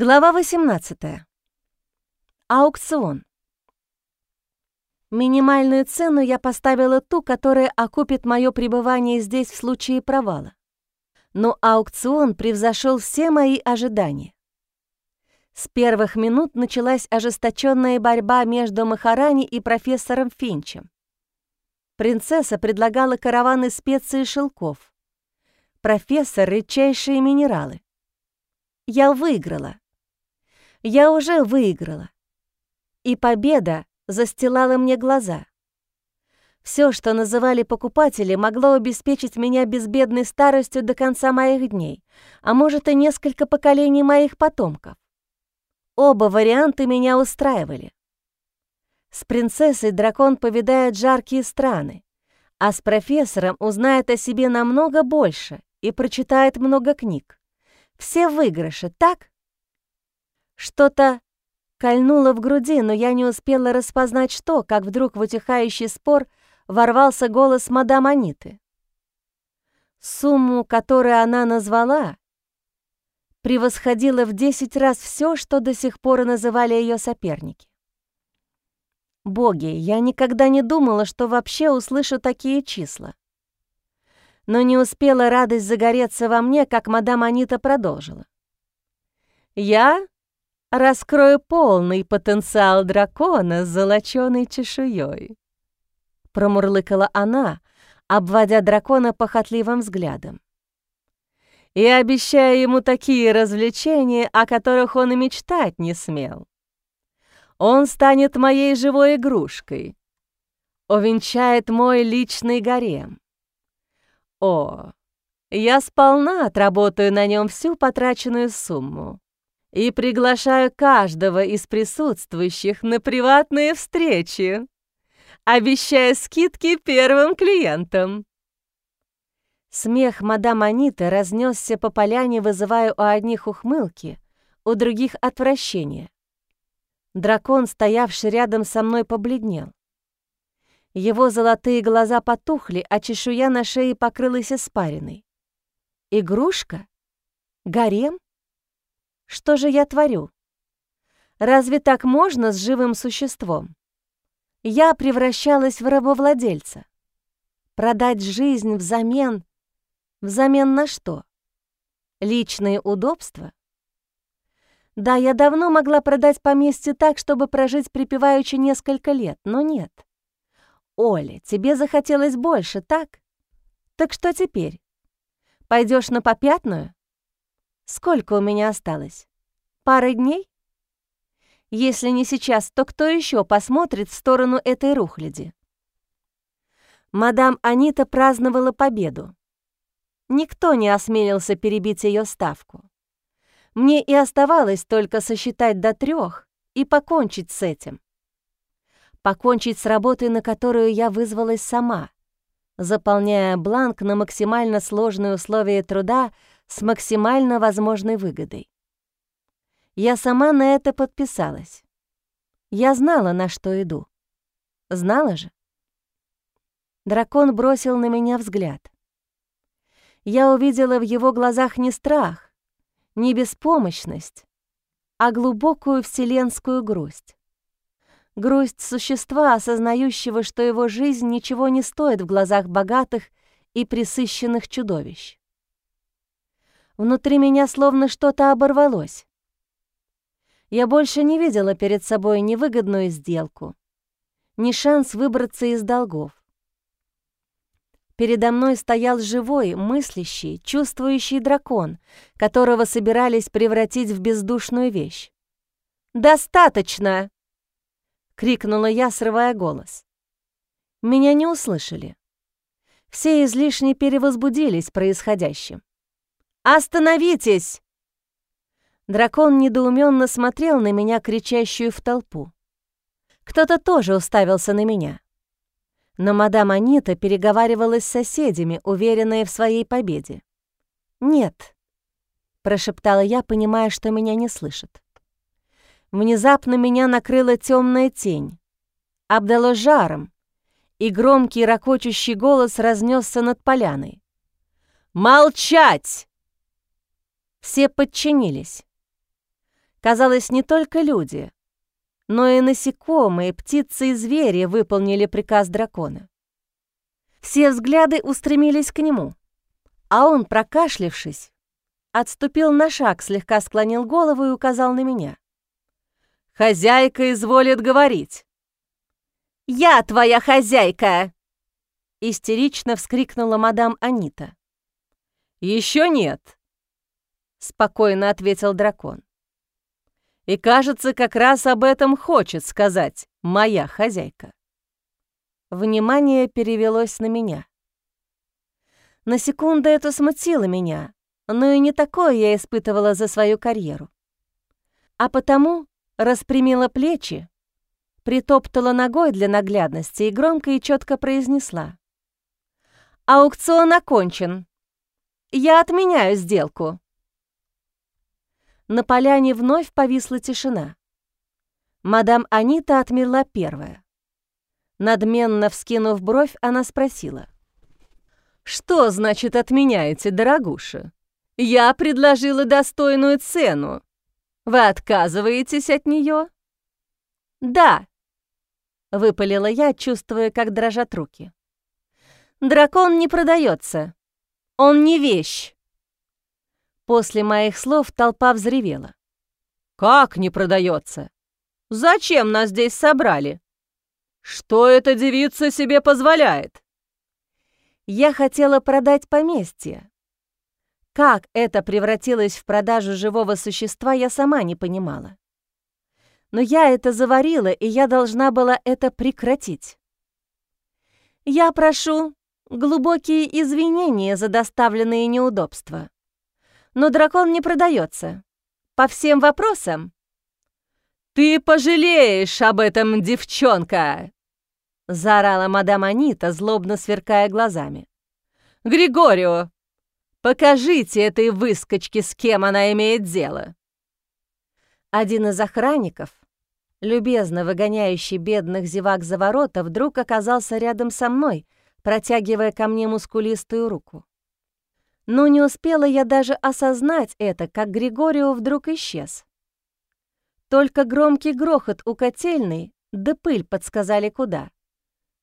Глава 18. Аукцион. Минимальную цену я поставила ту, которая окупит мое пребывание здесь в случае провала. Но аукцион превзошел все мои ожидания. С первых минут началась ожесточенная борьба между Махарани и профессором Финчем. Принцесса предлагала караваны специй и шелков. Профессор — редчайшие минералы. Я выиграла. Я уже выиграла. И победа застилала мне глаза. Все, что называли покупатели, могло обеспечить меня безбедной старостью до конца моих дней, а может и несколько поколений моих потомков. Оба варианта меня устраивали. С принцессой дракон повидает жаркие страны, а с профессором узнает о себе намного больше и прочитает много книг. Все выигрыши, так? Что-то кольнуло в груди, но я не успела распознать что, как вдруг в утихающий спор ворвался голос мадам Аниты. Сумму, которую она назвала, превосходила в десять раз все, что до сих пор называли ее соперники. Боги, я никогда не думала, что вообще услышу такие числа. Но не успела радость загореться во мне, как мадам Анита продолжила. «Я раскрою полный потенциал дракона с золочёной чешуей», — промурлыкала она, обводя дракона похотливым взглядом. «И обещаю ему такие развлечения, о которых он и мечтать не смел. Он станет моей живой игрушкой, увенчает мой личный гарем. О, я сполна отработаю на нем всю потраченную сумму и приглашаю каждого из присутствующих на приватные встречи, обещая скидки первым клиентам. Смех мадам Аниты разнесся по поляне, вызывая у одних ухмылки, у других — отвращение. Дракон, стоявший рядом со мной, побледнел. Его золотые глаза потухли, а чешуя на шее покрылась испариной. Игрушка? Гарем? Что же я творю? Разве так можно с живым существом? Я превращалась в рабовладельца. Продать жизнь взамен... Взамен на что? Личные удобства? Да, я давно могла продать поместье так, чтобы прожить припеваючи несколько лет, но нет. Оля, тебе захотелось больше, так? Так что теперь? Пойдешь на попятную? Сколько у меня осталось? Пара дней? Если не сейчас, то кто еще посмотрит в сторону этой рухляди? Мадам Анита праздновала победу. Никто не осмелился перебить ее ставку. Мне и оставалось только сосчитать до трех и покончить с этим покончить с работой, на которую я вызвалась сама, заполняя бланк на максимально сложные условия труда с максимально возможной выгодой. Я сама на это подписалась. Я знала, на что иду. Знала же. Дракон бросил на меня взгляд. Я увидела в его глазах не страх, не беспомощность, а глубокую вселенскую грусть. Грусть существа, осознающего, что его жизнь ничего не стоит в глазах богатых и присыщенных чудовищ. Внутри меня словно что-то оборвалось. Я больше не видела перед собой ни выгодную сделку, ни шанс выбраться из долгов. Передо мной стоял живой, мыслящий, чувствующий дракон, которого собирались превратить в бездушную вещь. «Достаточно!» крикнула я, срывая голос. Меня не услышали. Все излишне перевозбудились происходящим. «Остановитесь!» Дракон недоуменно смотрел на меня, кричащую в толпу. Кто-то тоже уставился на меня. Но мадам Анита переговаривалась с соседями, уверенная в своей победе. «Нет», — прошептала я, понимая, что меня не слышат. Внезапно меня накрыла темная тень, обдало жаром, и громкий ракочущий голос разнесся над поляной. «Молчать!» Все подчинились. Казалось, не только люди, но и насекомые, птицы и звери выполнили приказ дракона. Все взгляды устремились к нему, а он, прокашлившись, отступил на шаг, слегка склонил голову и указал на меня. «Хозяйка изволит говорить». «Я твоя хозяйка!» Истерично вскрикнула мадам Анита. Еще нет», — спокойно ответил дракон. «И кажется, как раз об этом хочет сказать моя хозяйка». Внимание перевелось на меня. На секунду это смутило меня, но и не такое я испытывала за свою карьеру. А потому распрямила плечи, притоптала ногой для наглядности и громко и четко произнесла. «Аукцион окончен. Я отменяю сделку». На поляне вновь повисла тишина. Мадам Анита отмерла первая. Надменно вскинув бровь, она спросила. «Что значит отменяете, дорогуша? Я предложила достойную цену. Вы отказываетесь от нее? «Да», — выпалила я, чувствуя, как дрожат руки. «Дракон не продается. Он не вещь». После моих слов толпа взревела. «Как не продается? Зачем нас здесь собрали? Что эта девица себе позволяет?» Я хотела продать поместье. Как это превратилось в продажу живого существа, я сама не понимала. Но я это заварила, и я должна была это прекратить. Я прошу глубокие извинения за доставленные неудобства. Но дракон не продается. По всем вопросам. «Ты пожалеешь об этом, девчонка!» — заорала мадам Анита, злобно сверкая глазами. «Григорио, покажите этой выскочке, с кем она имеет дело!» Один из охранников, любезно выгоняющий бедных зевак за ворота, вдруг оказался рядом со мной, протягивая ко мне мускулистую руку. Но не успела я даже осознать это, как Григорио вдруг исчез. Только громкий грохот у котельной да пыль подсказали куда.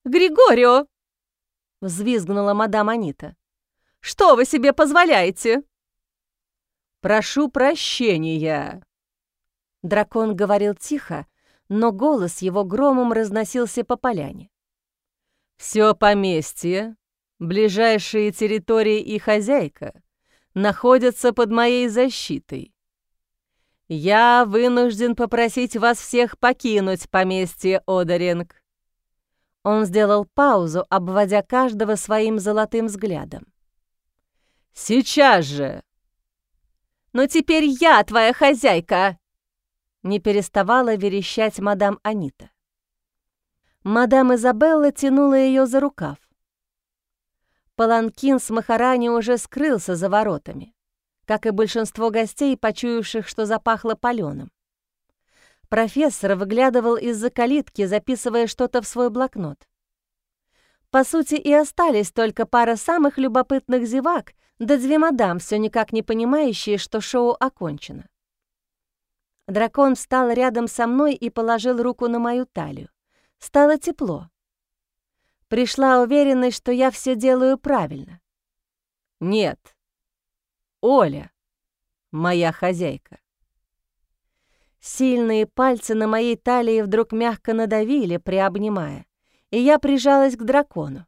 «Григорио!» — взвизгнула мадам Анита. «Что вы себе позволяете?» «Прошу прощения!» Дракон говорил тихо, но голос его громом разносился по поляне. «Все поместье, ближайшие территории и хозяйка находятся под моей защитой. Я вынужден попросить вас всех покинуть поместье Одаринг. Он сделал паузу, обводя каждого своим золотым взглядом. «Сейчас же!» «Но теперь я твоя хозяйка!» Не переставала верещать мадам Анита. Мадам Изабелла тянула ее за рукав. Паланкин с Махарани уже скрылся за воротами, как и большинство гостей, почуявших, что запахло паленым. Профессор выглядывал из-за калитки, записывая что-то в свой блокнот. По сути, и остались только пара самых любопытных зевак, да две мадам, все никак не понимающие, что шоу окончено. Дракон встал рядом со мной и положил руку на мою талию. Стало тепло. Пришла уверенность, что я все делаю правильно. Нет, Оля, моя хозяйка. Сильные пальцы на моей талии вдруг мягко надавили, приобнимая, и я прижалась к дракону.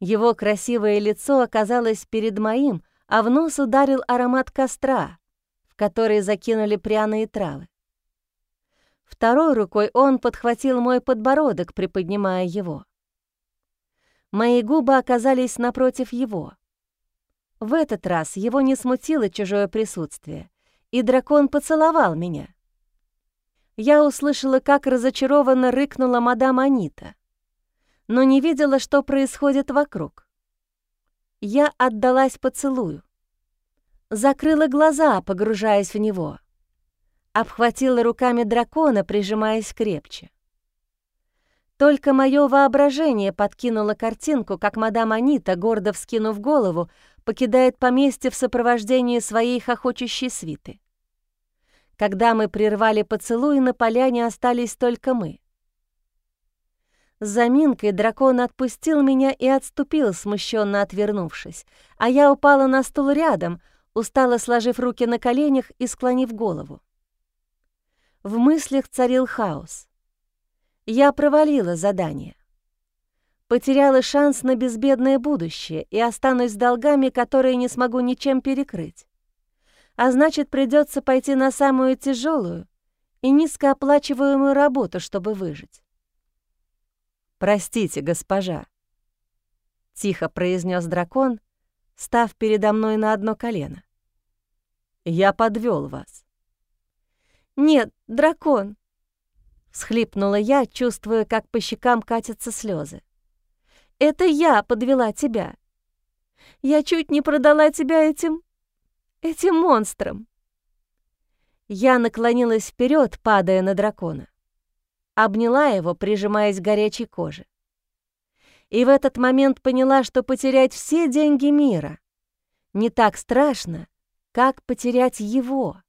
Его красивое лицо оказалось перед моим, а в нос ударил аромат костра, в который закинули пряные травы. Второй рукой он подхватил мой подбородок, приподнимая его. Мои губы оказались напротив его. В этот раз его не смутило чужое присутствие, и дракон поцеловал меня. Я услышала, как разочарованно рыкнула мадам Анита, но не видела, что происходит вокруг. Я отдалась поцелую. Закрыла глаза, погружаясь в него. Обхватила руками дракона, прижимаясь крепче. Только мое воображение подкинуло картинку, как мадам Анита, гордо вскинув голову, покидает поместье в сопровождении своей хохочущей свиты. Когда мы прервали поцелуй, на поляне остались только мы. С заминкой дракон отпустил меня и отступил, смущенно отвернувшись, а я упала на стул рядом, устало сложив руки на коленях и склонив голову. В мыслях царил хаос. Я провалила задание. Потеряла шанс на безбедное будущее и останусь с долгами, которые не смогу ничем перекрыть. А значит, придется пойти на самую тяжелую и низкооплачиваемую работу, чтобы выжить. «Простите, госпожа», — тихо произнес дракон, став передо мной на одно колено. «Я подвел вас». «Нет, дракон», — всхлипнула я, чувствуя, как по щекам катятся слезы. «Это я подвела тебя. Я чуть не продала тебя этим... этим монстрам». Я наклонилась вперед, падая на дракона обняла его, прижимаясь к горячей коже. И в этот момент поняла, что потерять все деньги мира не так страшно, как потерять его.